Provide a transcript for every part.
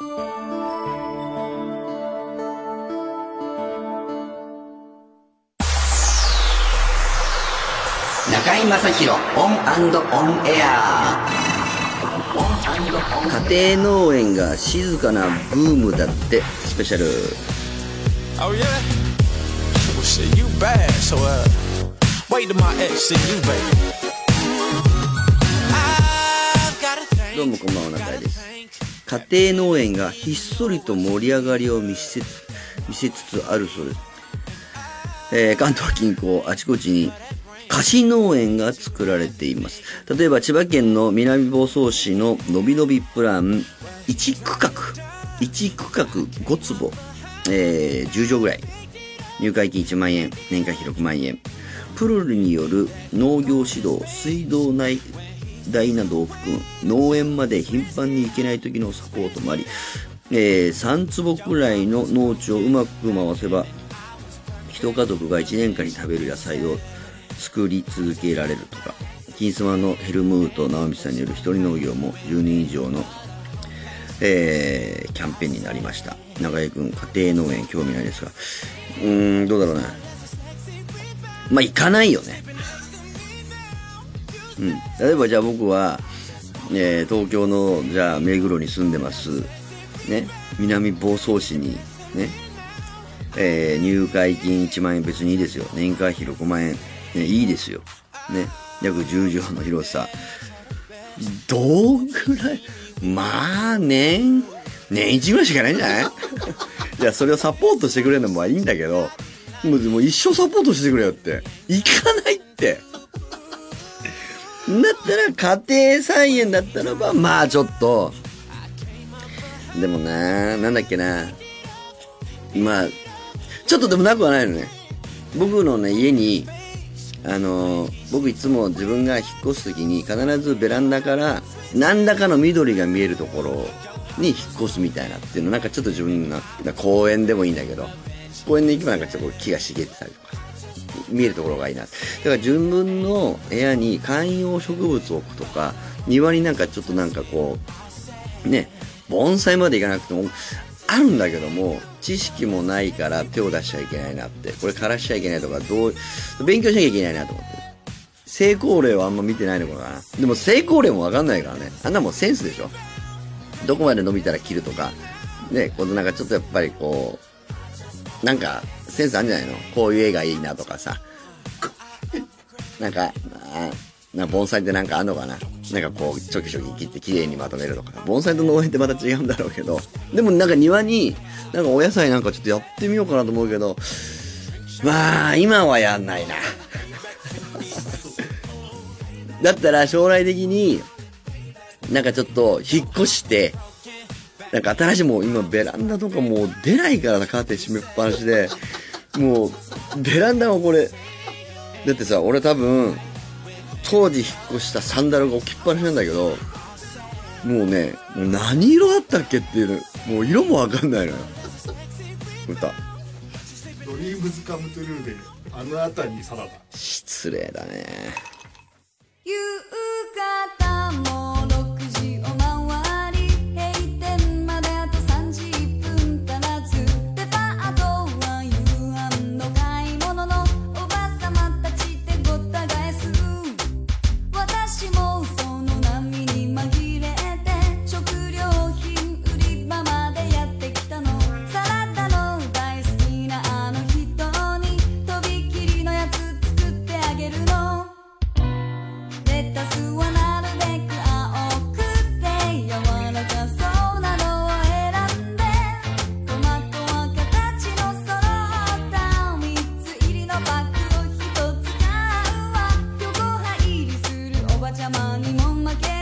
中井正広オンオンエア家庭農園が静かなブームだってスペシャル Oh yeah? Well shit, you bad, so uh wait till my ex see you, baby. どうもこんばんは中井です家庭農園がひっそりと盛り上がりを見せつ見せつつあるそうです、えー関東近郊あちこちに菓子農園が作られています。例えば千葉県の南房総市ののびのびプラン1区画1区画5坪、えー10畳ぐらい。入会金1万円年会費6万円。プロルによる農業指導水道内代などを含む農園まで頻繁に行けない時のサポートもあり、えー3坪くらいの農地をうまく回せば一家族が1年間に食べる野菜を作り続けられるとか。金スマのヘルムート直美さんによる一人農業も10年以上の、えーキャンペーンになりました。長井君家庭農園興味ないですが。うーんどうだろうな。まあ行かないよね。うん、例えばじゃあ僕は、えー東京のじゃあ目黒に住んでます、ね、南房総市にね、えー入会金1万円別にいいですよ。年会費6万円、ね、いいですよ、ね、約10畳の広さ。どうぐらい？まあ年年一ぐらいしかないんじゃない？いやそれをサポートしてくれるのもいいんだけど。もうもう一生サポートしてくれよって。行かないって。だったら家庭菜園だったらばまあちょっと。でもななんだっけな。まあちょっとでもなくはないのね。僕のね家にあの僕いつも自分が引っ越す時に必ずベランダから何らかの緑が見えるところに引っ越すみたいなっていうのなんかちょっと自分の公園でもいいんだけど公園で行けばなんかちょっとこう木が茂ってたりとか。見えるところがいいな。だから自分の部屋に観葉植物を置くとか庭になんかちょっとなんかこうね盆栽までいかなくてもあるんだけども知識もないから手を出しちゃいけないなってこれ枯らしちゃいけないとかどう勉強しなきゃいけないなと思って成功例はあんま見てないのかな。でも成功例もわかんないからね。あんなもんセンスでしょ。どこまで伸びたら切るとか。ねこのなんかちょっとやっぱりこうなんかセンスあるんじゃないの？こういう絵がいいなとかさなんか、な盆栽ってなんかあんのかな？なんかこう、ちょきちょき切って綺麗にまとめるとか。盆栽と農園ってまた違うんだろうけど。でもなんか庭に、なんかお野菜なんかちょっとやってみようかなと思うけど、まあ、今はやんないな。だったら将来的に、なんかちょっと引っ越して、なんか新しいもう今ベランダとかもう出ないからさ、カーテン閉めっぱなしで、もう、ベランダもこれ、だってさ、俺多分、当時引っ越したサンダルが置きっぱなしなんだけど、もうね、もう何色だったっけっていうの、もう色もわかんないのよ。歌。ドリームズカムトゥルーであの辺りにサラダ失礼だね。Again.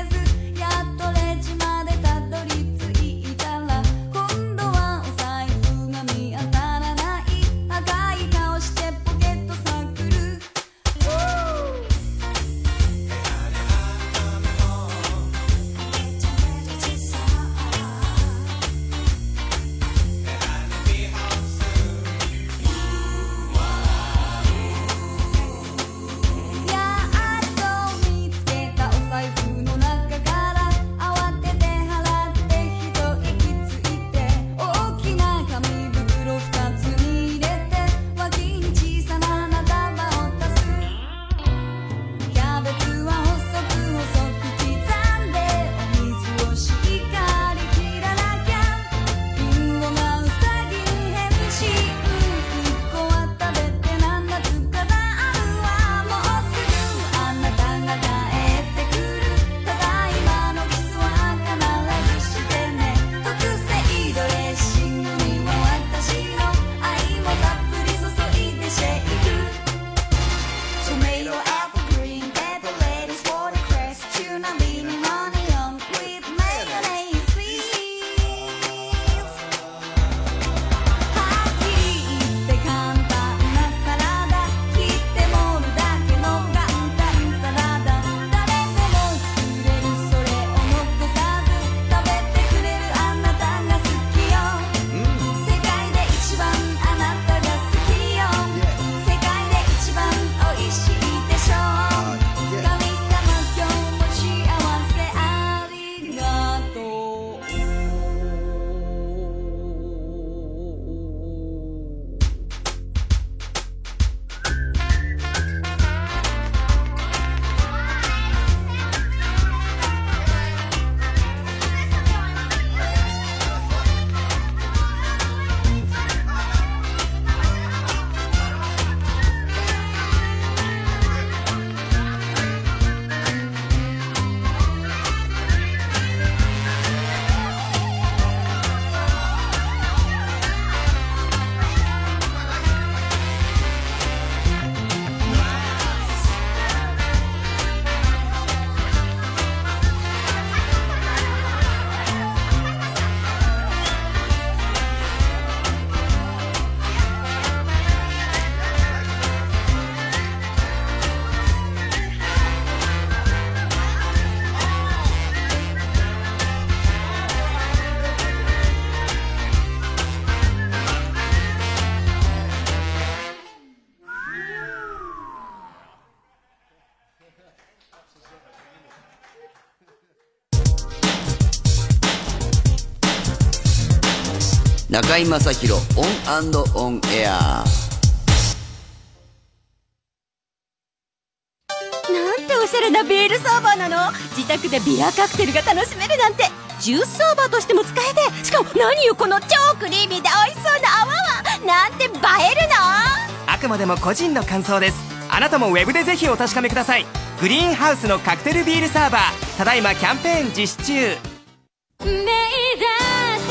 中居正広 ON & ON AIR。なんておしゃれなビールサーバーなの。自宅でビアカクテルが楽しめるなんて。ジュースサーバーとしても使えて。しかも何よこの超クリーミーで美味しそうな泡は。なんて映えるの。あくまでも個人の感想です。あなたもウェブでぜひお確かめください。グリーンハウスのカクテルビールサーバー。ただいまキャンペーン実施中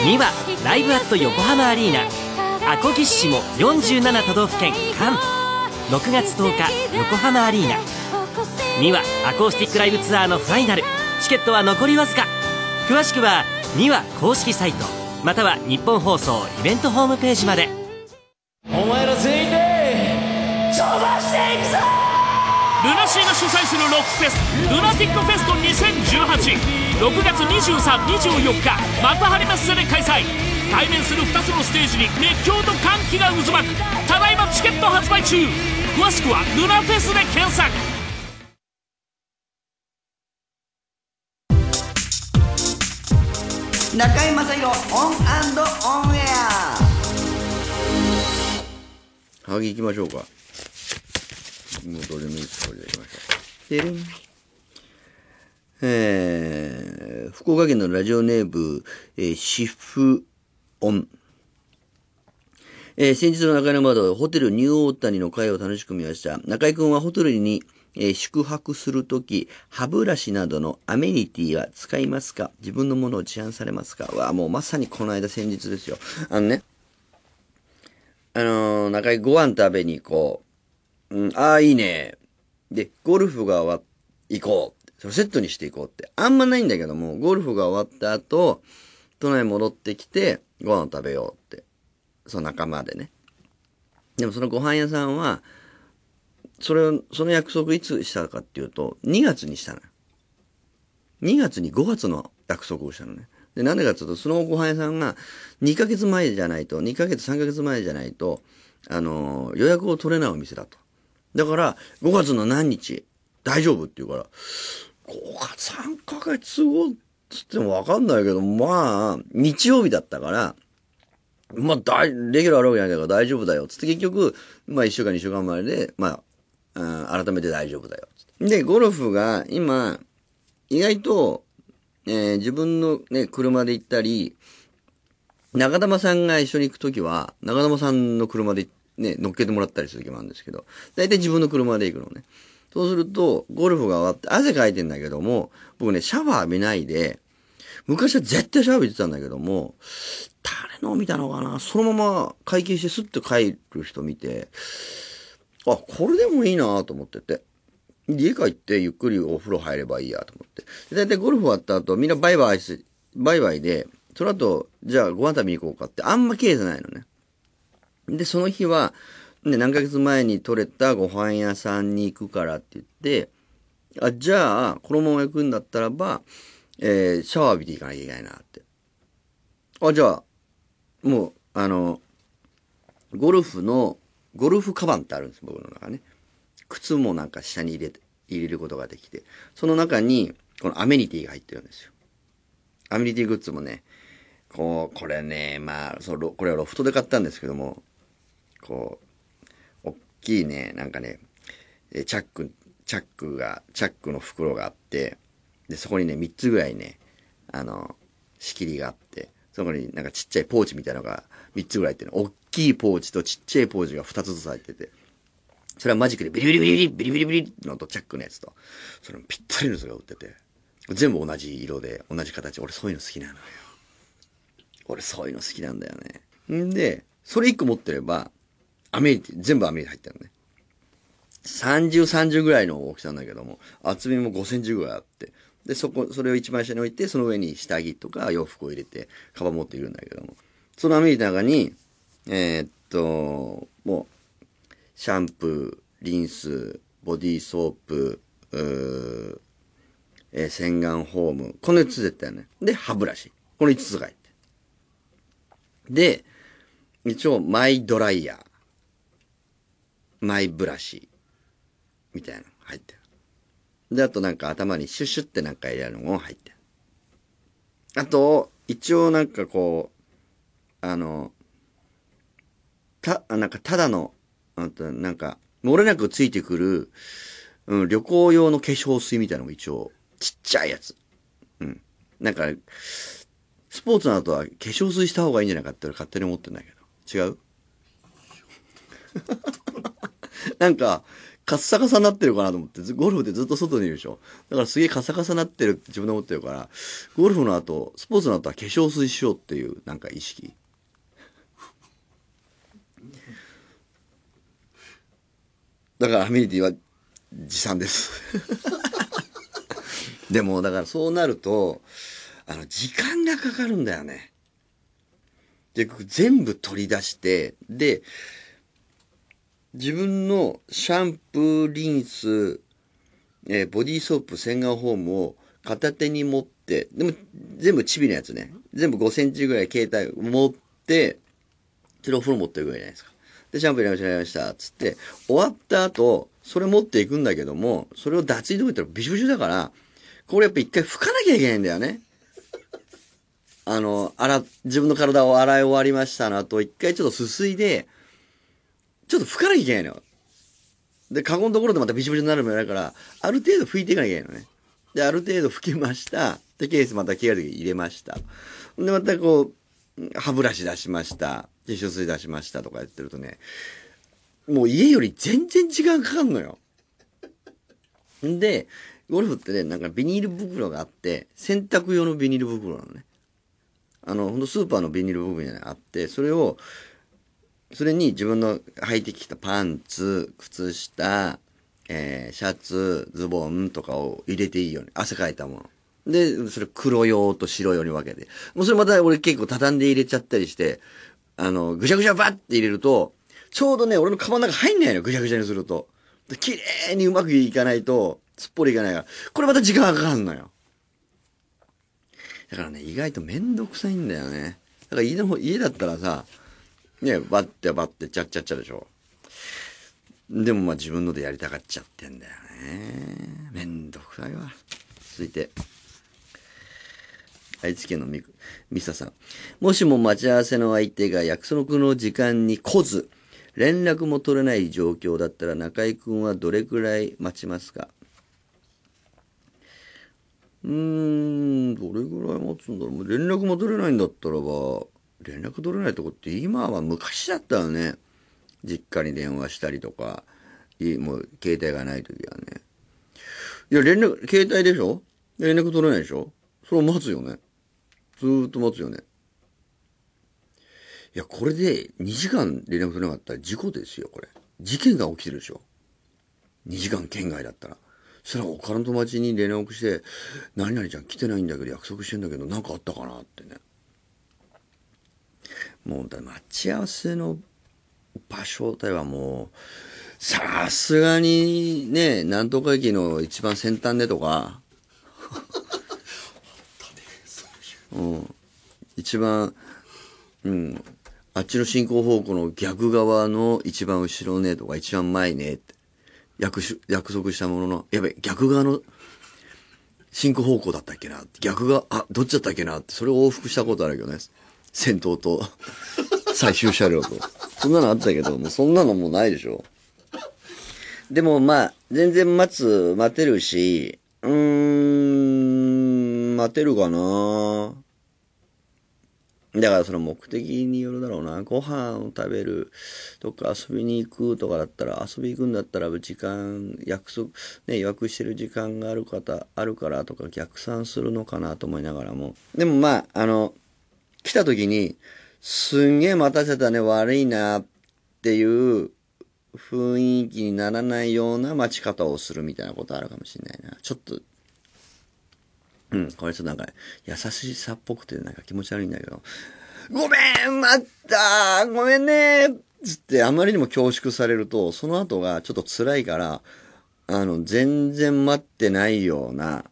2はライブアット横浜アリーナアコギッシモ47都道府県間6月10日横浜アリーナ。2はアコースティックライブツアーのファイナル。チケットは残りわずか。詳しくは2話公式サイトまたは日本放送イベントホームページまで。ルナシーが主催するロックフェスルナティックフェスト20186月2324日幕張メッセで開催。対面する2つのステージに熱狂と歓喜が渦巻く。ただいまチケット発売中。詳しくはルナフェスで検索。中居正広 ON & ON AIR。はぎ行きましょうかもうどれもい。いですこれでいきましょうえー、福岡県のラジオネーム、えー、シフオン。えー先日の中山窓、ホテルニューオータニの会を楽しく見ました。中井くんはホテルに、えー宿泊するとき、歯ブラシなどのアメニティは使いますか？自分のものを持案されますか？わあ、もうまさにこの間先日ですよ。あのね、あのー中井ご飯食べに行こう。ん、ああ、いいね。で、ゴルフが終わ、行こう。それセットにしていこうって。あんまないんだけども、ゴルフが終わった後、都内戻ってきて、ご飯を食べようって。その仲間でね。でもそのご飯屋さんは、それを、その約束いつしたかっていうと、2月にしたの。2月に5月の約束をしたのね。で、なんでかっていうと、そのご飯屋さんが2ヶ月前じゃないと、2ヶ月、3ヶ月前じゃないと、あのー予約を取れないお店だと。だから、5月の何日、大丈夫って言うから、5月3ヶ月後っつってもわかんないけど、まあ、日曜日だったから、まあ、大、レギュラーあるわけないから大丈夫だよ。つって結局、まあ1週間2週間前で、まあ、うん改めて大丈夫だよ。つってで、ゴルフが今、意外と、えー自分のね、車で行ったり、中玉さんが一緒に行くときは、中玉さんの車で行ね、乗っけてもらったりする時もあるんですけど、大体自分の車で行くのね。そうすると、ゴルフが終わって汗かいてんだけども、僕ね、シャワー浴びないで、昔は絶対シャワー浴びてたんだけども、誰のを見たのかなそのまま会計してスッと帰る人見て、あ、これでもいいなと思ってて。家帰ってゆっくりお風呂入ればいいやと思って。で大体ゴルフ終わった後、みんなバイバイし、バイバイで、その後、じゃあご飯食べに行こうかってあんま経営じゃないのね。で、その日は、ね、何ヶ月前に取れたご飯屋さんに行くからって言って、あ、じゃあ、このまま行くんだったらば、えーシャワー浴びていかなきゃいけないなって。あ、じゃあ、もう、あの、ゴルフの、ゴルフカバンってあるんです、僕の中ね。靴もなんか下に入れて、入れることができて、その中に、このアメニティが入ってるんですよ。アメニティグッズもね、こう、これね、まあ、そのこれはロフトで買ったんですけども、こう、大きいね、なんかね、チャック、チャックが、チャックの袋があって、で、そこにね、3つぐらいね、あの、仕切りがあって、そこになんかちっちゃいポーチみたいなのが3つぐらいってるの。大きいポーチとちっちゃいポーチが2つずつ入ってて、それはマジックでビリビリビリビリビリビリビリのとチャックのやつと、それもぴったりのやつが売ってて、全部同じ色で、同じ形。俺そういうの好きなのよ。俺そういうの好きなんだよね。んで、それ1個持ってれば、アメリティ、全部アメリカ入ってるのね。30、30ぐらいの大きさなんだけども、厚みも5センチぐらいあって、で、そこ、それを一番下に置いて、その上に下着とか洋服を入れて、カバン持っているんだけども、そのアメリカの中に、えーっと、もう、シャンプー、リンス、ボディーソープ、うえー洗顔フォーム、この4つ絶対ね。で、歯ブラシ。この5つが入って。で、一応、マイドライヤー、マイブラシ、みたいなの入ってる。で、あとなんか頭にシュシュってなんか入れるのも入ってる。あと、一応なんかこうあの、た、なんかただの、あとなんか、漏れなくついてくる、うん、旅行用の化粧水みたいなのも一応、ちっちゃいやつ。うん。なんか、スポーツの後は化粧水した方がいいんじゃないかって俺勝手に思ってんだけど。違う？なんか、カッサカサになってるかなと思って、ゴルフでずっと外にいるでしょ。だからすげえカサカサになってるって自分で思ってるから、ゴルフの後、スポーツの後は化粧水しようっていう、なんか意識。だからアメニティは持参です。でも、だからそうなると、あの、時間がかかるんだよね。で、全部取り出して、で、自分のシャンプー、リンス、えーボディーソープ、洗顔フォームを片手に持って、でも全部チビのやつね。全部5センチぐらい携帯持って、それお風呂持ってるぐらいじゃないですか。で、シャンプーやりました、やりました、つって、終わった後、それ持っていくんだけども、それを脱衣とか言ったらびしょびしょだから、これやっぱ一回拭かなきゃいけないんだよね。あの、洗、自分の体を洗い終わりましたの後、一回ちょっとすすいで、ちょっと拭かなきゃいけないのよ。で、カゴのところでまたびしょびしょになるのもやから、ある程度拭いていかなきゃいけないのね。で、ある程度拭きました。で、ケースまた着替える時入れました。で、またこう、歯ブラシ出しました。化粧水出しましたとかやってるとね、もう家より全然時間かかんのよ。んで、ゴルフってね、なんかビニール袋があって、洗濯用のビニール袋なのね。あの、ほんとスーパーのビニール袋があって、それを、それに自分の履いてきたパンツ、靴下、えーシャツ、ズボンとかを入れていいように、汗かいたもの。で、それ黒用と白用に分けて。もうそれまた俺結構畳んで入れちゃったりして、あの、ぐしゃぐしゃバッて入れると、ちょうどね、俺のカバンの中入んないのよ、ぐしゃぐしゃにすると。綺麗にうまくいかないと、すっぽりいかないから、これまた時間がかかんのよ。だからね、意外とめんどくさいんだよね。だから家の方、家だったらさ、ね、バッてバッてちゃっちゃっちゃでしょ。でもまあ自分のでやりたがっちゃってんだよね。めんどくさいわ。続いて。愛知県のみく、ミサさん。もしも待ち合わせの相手が約束の時間に来ず、連絡も取れない状況だったら中居君はどれくらい待ちますか？うーん、どれぐらい待つんだろ。う連絡も取れないんだったらば、連絡取れないとこって今は昔だったよね。実家に電話したりとか、もう携帯がない時はね。いや、連絡、携帯でしょ？連絡取れないでしょ？それを待つよね。ずーっと待つよね。いや、これで2時間連絡取れなかったら事故ですよ、これ。事件が起きてるでしょ。2時間圏外だったら。そしたら他の友達に連絡して、何々ちゃん来てないんだけど約束してんだけど、なんかあったかなってね。もう、だ待ち合わせの場所帯はもう、さすがにね、なんとか駅の一番先端でとか、うん、一番、うん、あっちの進行方向の逆側の一番後ろねとか一番前ねって。約し約束したものの、やべ、逆側の進行方向だったっけな逆側、あ、どっちだったっけなって、それを往復したことあるけどね。先頭と最終車両と。そんなのあったけど、もうそんなのもうないでしょ。でもまあ、全然待つ、待てるし、うーん、待てるかなだからその目的によるだろうな。ご飯を食べるとか遊びに行くとかだったら、遊び行くんだったら時間、約束、ね、予約してる時間がある方、あるからとか逆算するのかなと思いながらも。でもまあ、あの、来た時に、すんげえ待たせたね、悪いなっていう雰囲気にならないような待ち方をするみたいなことあるかもしれないな。ちょっと、うん、これちょっとなんか、優しさっぽくてなんか気持ち悪いんだけど、ごめん待ったごめんねつってあまりにも恐縮されると、その後がちょっと辛いから、あの、全然待ってないような、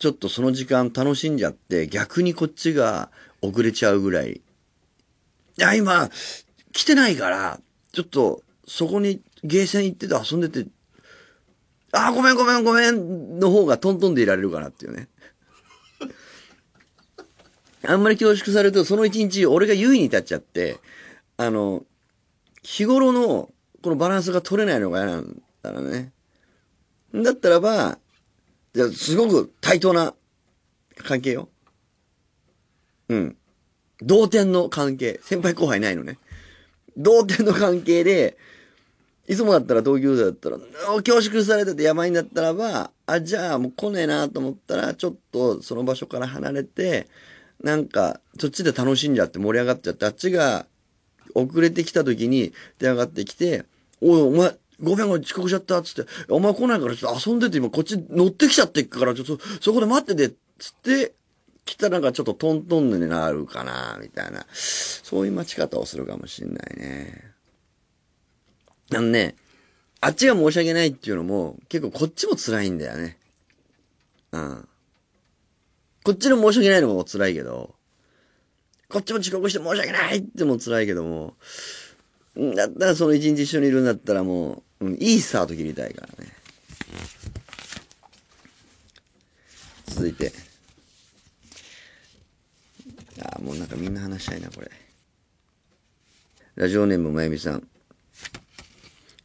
ちょっとその時間楽しんじゃって、逆にこっちが遅れちゃうぐらい。いや、今、来てないから、ちょっと、そこにゲーセン行ってて遊んでて、あ、ごめんごめんごめんの方がトントンでいられるかなっていうね。あんまり恐縮されると、その一日、俺が優位に立っちゃって、あの、日頃の、このバランスが取れないのが嫌なんだろうね。だったらば、すごく対等な関係よ。うん。同点の関係。先輩後輩ないのね。同点の関係で、いつもだったら同級生だったら、恐縮されててやばいんだったらば、あ、じゃあもう来ねえなと思ったら、ちょっとその場所から離れて、なんか、そっちで楽しんじゃって盛り上がっちゃって、あっちが遅れてきた時に電話がってきて、おい、お前、5分後遅刻しちゃったつって、お前来ないからちょっと遊んでて今こっち乗ってきちゃってっから、ちょっとそこで待ってて、つって、来たらなんかちょっとトントンになるかな、みたいな。そういう待ち方をするかもしんないね。あのね、あっちが申し訳ないっていうのも、結構こっちも辛いんだよね。うん。こっちの申し訳ないのも辛いけど、こっちも遅刻して申し訳ないっても辛いけども、だったらその一日一緒にいるんだったらもうう、ん、いいスタート切りたいからね。続いて。あーもうなんかみんな話したいな、これ。ラジオネームまゆみさん。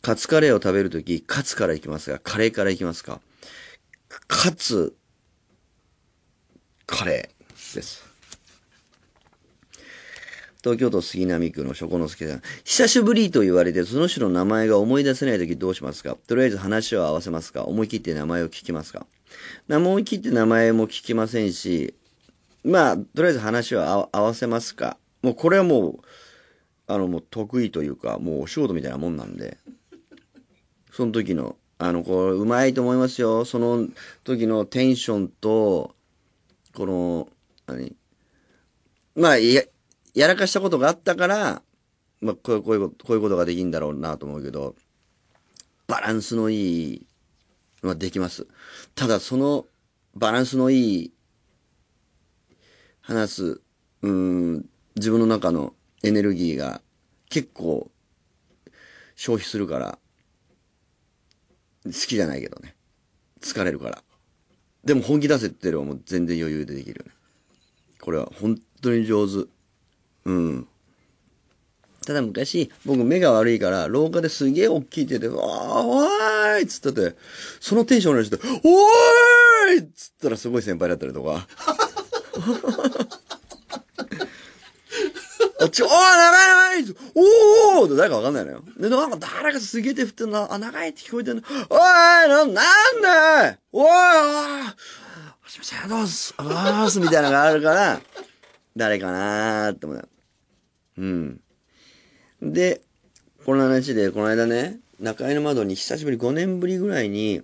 カツカレーを食べるとき、カツからいきますが、カレーからいきますか？カツ、カレーです。東京都杉並区の諸之助さん。久しぶりと言われて、その人の名前が思い出せないときどうしますか？とりあえず話を合わせますか？思い切って名前を聞きますか？思い切って名前も聞きませんし、まあ、とりあえず話を合わせますか？もうこれはもう、あの、もう得意というか、もうお仕事みたいなもんなんで、その時の、あの、これ、うまいと思いますよ。その時のテンションと、この、何？まあ、いや、やらかしたことがあったから、まあ、こういう、こういうこと、こういうことができるんだろうなと思うけど、バランスのいいのはできます。ただ、そのバランスのいい話す、うん、自分の中のエネルギーが結構消費するから、好きじゃないけどね。疲れるから。でも本気出せって言ればもう全然余裕でできるね。これは本当に上手。うん。ただ昔、僕目が悪いから、廊下ですげえ大きい手で、わー、おーいっつってて、そのテンションの人、おーいっつったらすごい先輩だったりとか。あっち、おー、長い長いおーおーって誰かわかんないのよ。で、なんか誰かすげえ手振ってんな、あ、長いって聞こえてんの。おい、な、なんだいおい、おい、すいません、どうす、あーす、みたいなのがあるから、誰かなーって思う。うん。で、この話で、この間ね、中井の窓に久しぶり、5年ぶりぐらいに、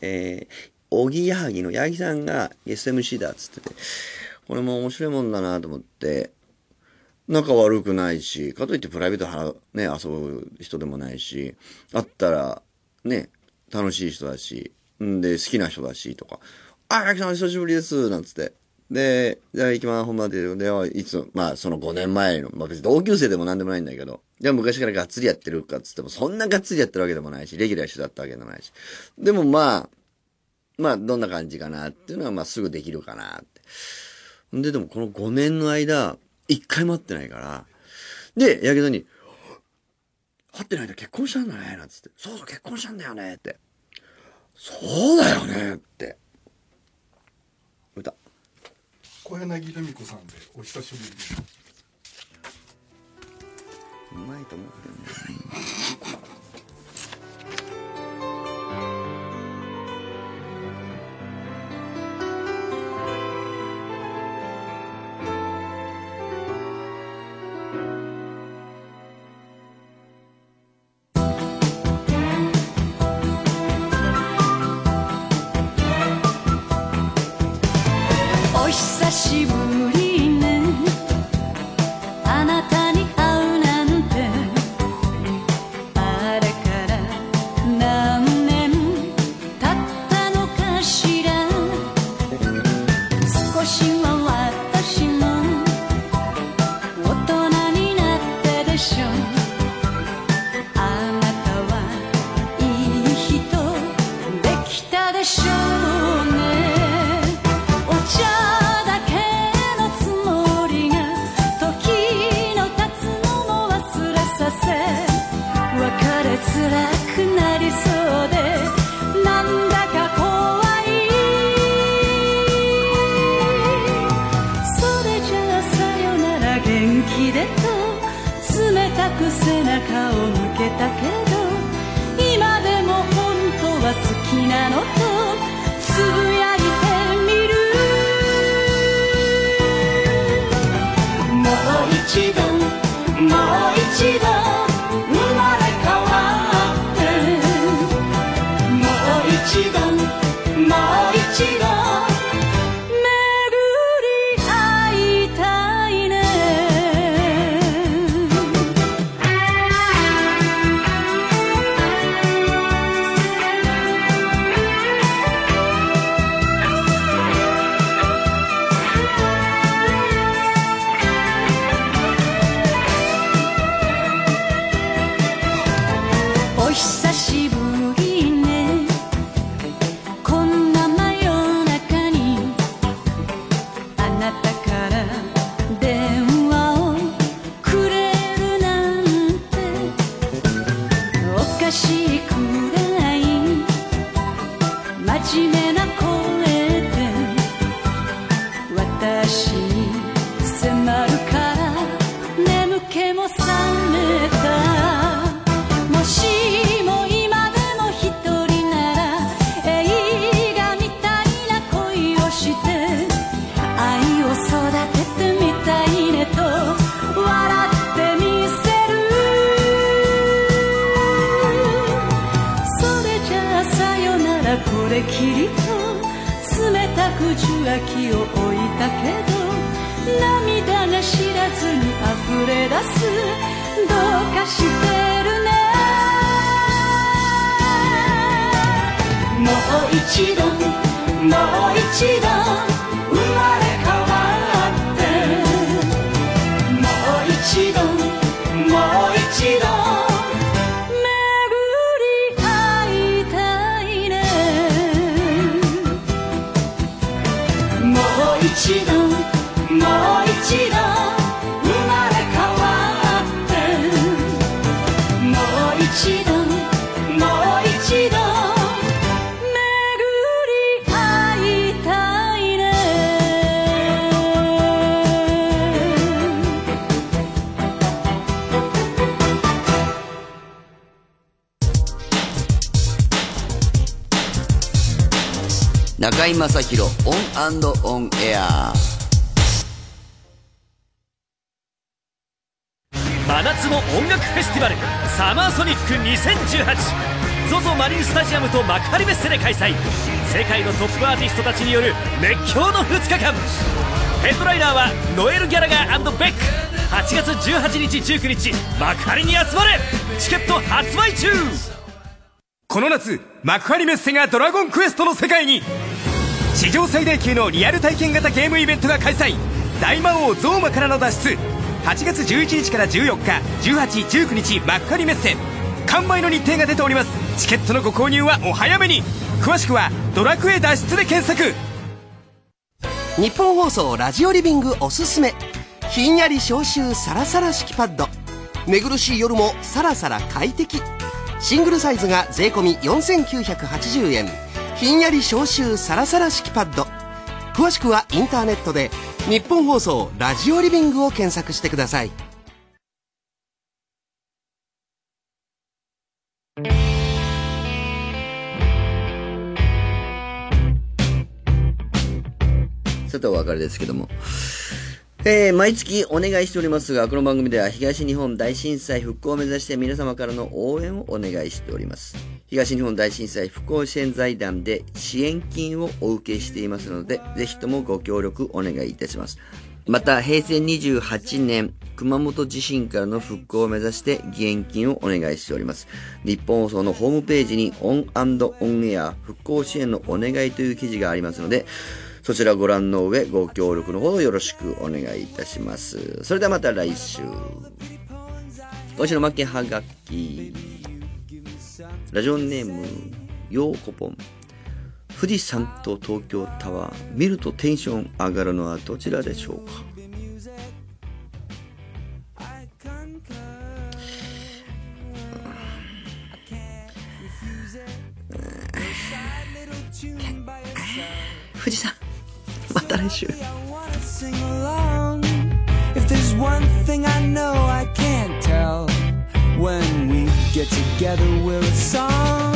えー、おぎやはぎの八木さんがゲスト MC だっつってて、これも面白いもんだなと思って、仲悪くないし、かといってプライベートはね、遊ぶ人でもないし、会ったら、ね、楽しい人だし、んで、好きな人だし、とか、あ、八木さん久しぶりです、なんつって。で、じゃあ行きます、本番で、で、いつ、まあ、その5年前の、まあ別に同級生でも何でもないんだけど、でも昔からがっつりやってるかっつっても、そんながっつりやってるわけでもないし、レギュラー一緒だったわけでもないし。でもまあ、まあ、どんな感じかなっていうのは、まあ、すぐできるかなって。んで、でもこの5年の間、一回も会ってないから、で、やけどに、会ってない間結婚したんだね、なんつって。そうそう、結婚したんだよね、って。そうだよね、って。歌。小柳ルミ子さんでお久しぶりですうまいと思うけどね。一度生中居正広 ON & ON AIR。真夏の音楽フェスティバルサマーソニック 2018 ZOZO マリンスタジアムと幕張メッセで開催。世界のトップアーティストたちによる熱狂の2日間。ヘッドライナーはノエル・ギャラガーベック。8月18日19日幕張に集まれ。チケット発売中。この夏幕張メッセがドラゴンクエストの世界に史上最大級のリアル体験型ゲームイベントが開催。大魔王ゾーマからの脱出。8月11日から14日1819日幕張メッセ。完売の日程が出ております。チケットのご購入はお早めに。詳しくは「ドラクエ脱出」で検索。日本放送ラジオリビングおすすめ。ひんやり消臭サラサラ敷パッド。寝苦しい夜もサラサラ快適。シングルサイズが税込4980円。ひんやり消臭サラサラ敷パッド詳しくはインターネットで日本放送ラジオリビングを検索してくださいさてお別れですけども。えー、毎月お願いしておりますが、この番組では東日本大震災復興を目指して皆様からの応援をお願いしております。東日本大震災復興支援財団で支援金をお受けしていますので、ぜひともご協力お願いいたします。また、平成28年、熊本地震からの復興を目指して義援金をお願いしております。ニッポン放送のホームページに ON & ON AIR 復興支援のお願いという記事がありますので、そちらご覧の上、ご協力のほどよろしくお願いいたします。それではまた来週。今週の負けはがき。ラジオネーム、ようこぽん。富士山と東京タワー、見るとテンション上がるのはどちらでしょうか？富士山、また来週。Get together, we're a song.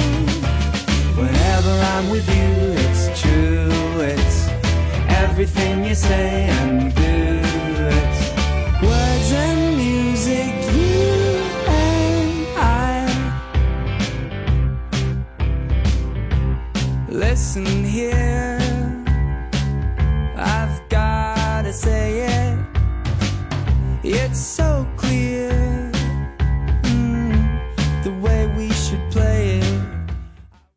Whenever I'm with you, it's true. It's everything you say and do.